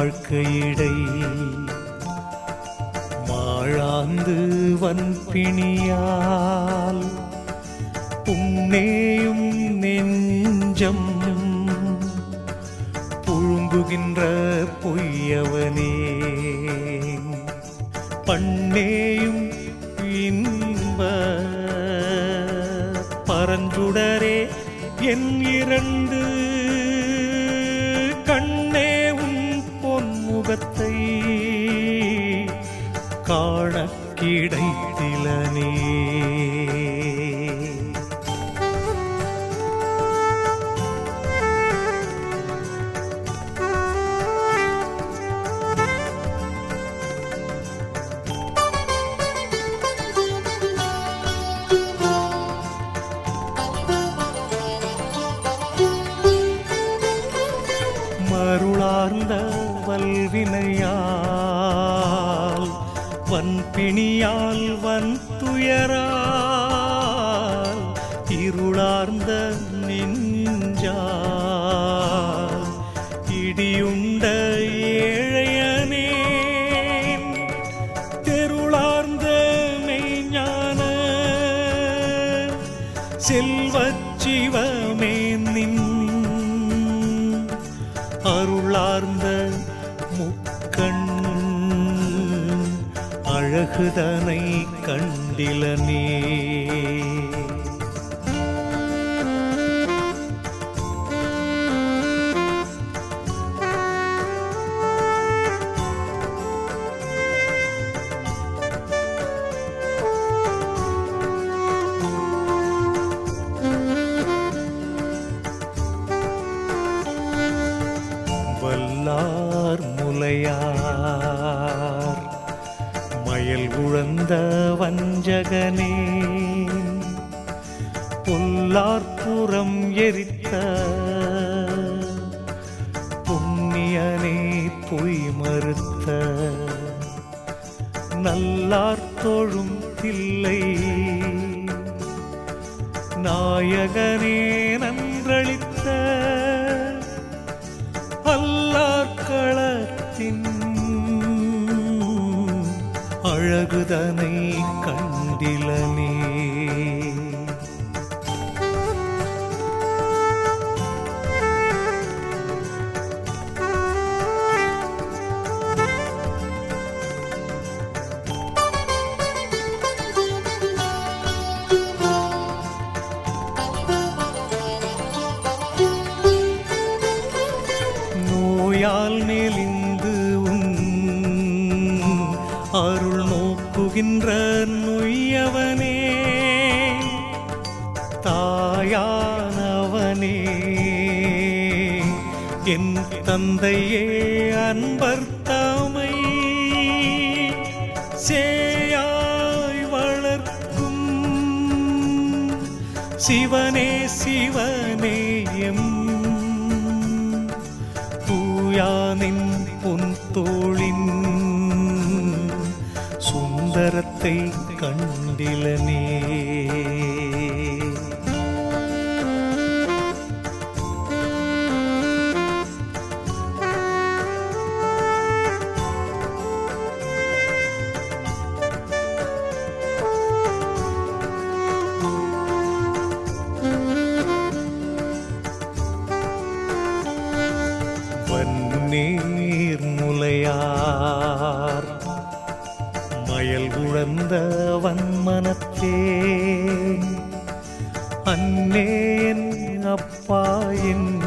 வாழ்க்கையிடை. மாழாந்து வன்பிணியால் உன்னேயும் நெஞ்சம் புழுங்குகின்ற பொய்யவனே. பண்ணேயும் இன்ப பரஞ்சுடரே என் இரண்டு கிடைத்திலனே. பிணியால் வன் துயரா அழகுதனை கண்டிலனே. ஜகனே பொல்லார்புறம் எரித்த புண்ணியனே பொய் மறுத்த நல்லார் தொழும் தில்லை. நாயகனே நன்றளித்த அல்லாக்களத்தின் அழகுதனை கண்டிலனே நோயால் நெளிந்து உன் அருள் நோக்குகின்ற தாயானவனே என் தந்தையே அன்பர் தாமை. சேயாய் வளர்க்கும். சிவனே சிவனே எம். தூயானின் பொன் சுந்தரத்தை கண்டிலனே. செயல் உழந்த வன்மனத்தே. அன்னேன் அப்பாயின்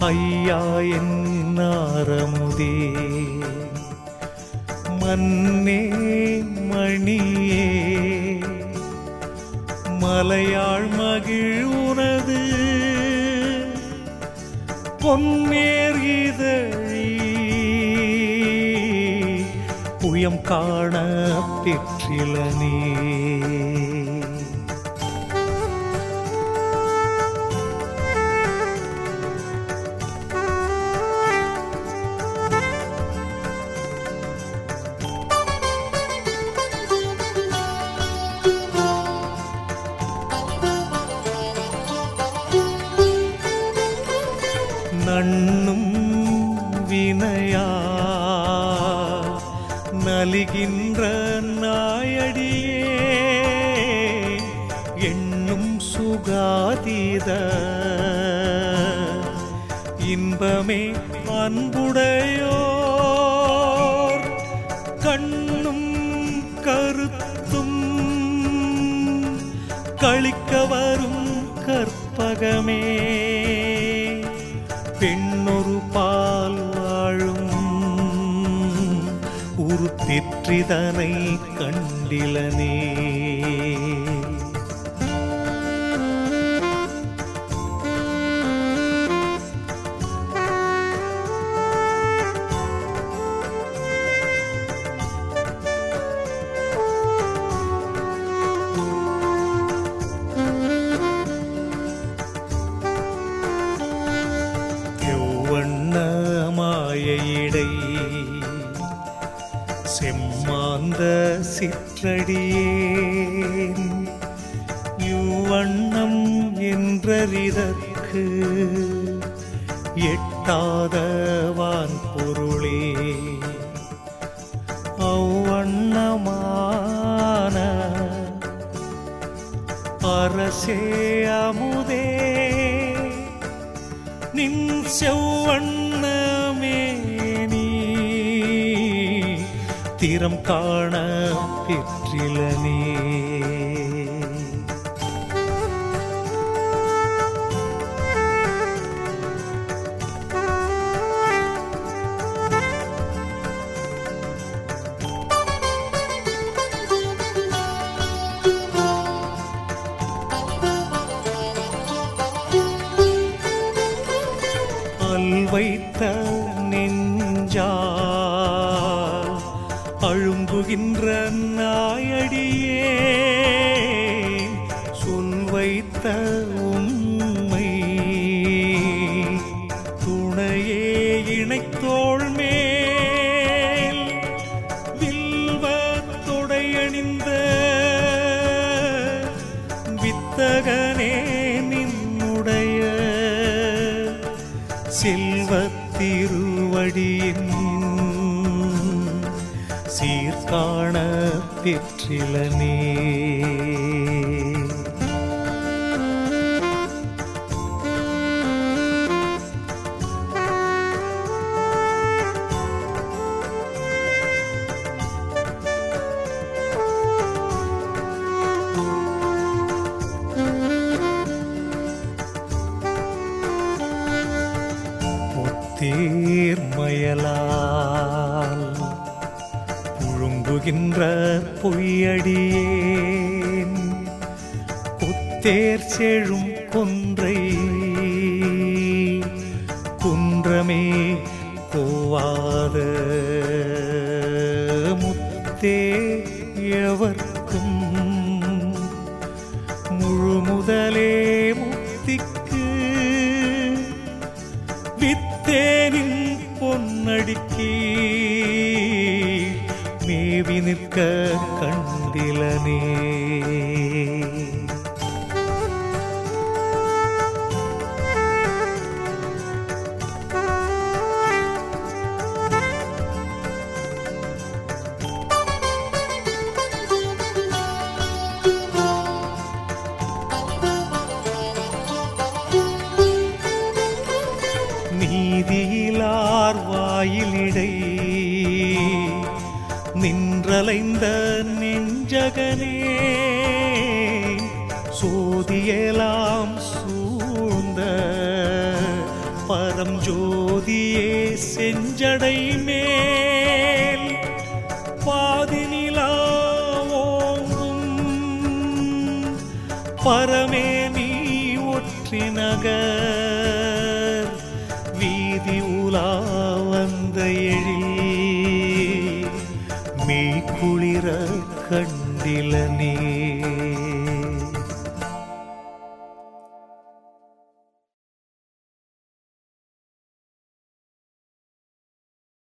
ஐயாயின் நாரமுதே. மன்னே மணியே மலையாள் மகிழ் உனது பொன்னேர் இதழ் புயம் காண பெற்றிலனே நண்ணும் நலிகின்ற நாயடியே எண்ணும் சுகாதீத. இன்பமே அன்புடையோர் கண்ணும் கருத்தும் கழிக்க வரும் கற்பகமே. பெண்ணொரு பா திற்றிதனை கண்டிலனே. சிற்றடியேன் யுவண்ணம் என்றறிதற்கு எட்டாத வான் பொருளே அவ்வண்ணமான அரசே அமுதே. நின் செவ்வண்ணமே நீ. திறம் காண பிற பெற்றிலனே வைத்த நெஞ்சா அழும்புகின்ற நாய வைத்த உண்மை துணையே இணைத்தோள் மேல். வில்வ தொடையணிந்த வித்தகனே நின்னுடைய சீர்காண பெற்றிலனே. பொத்தீர்மயலால் புழுங்குகின்ற பொய்யடியேன். புத்தேர் செழும் கொன்றை குன்றமே கோவாத. பொன்னடிக்கி மேவி நிற்க கண்டிலனே சோதியலாம் சூழ்ந்த பரம் ஜோதியே செஞ்சடை மேல் பாதினிலா பரமே நீ ஒற்றி நகர். வீதி உலா வந்த எழில். மெய் குளிர கண்டில நீ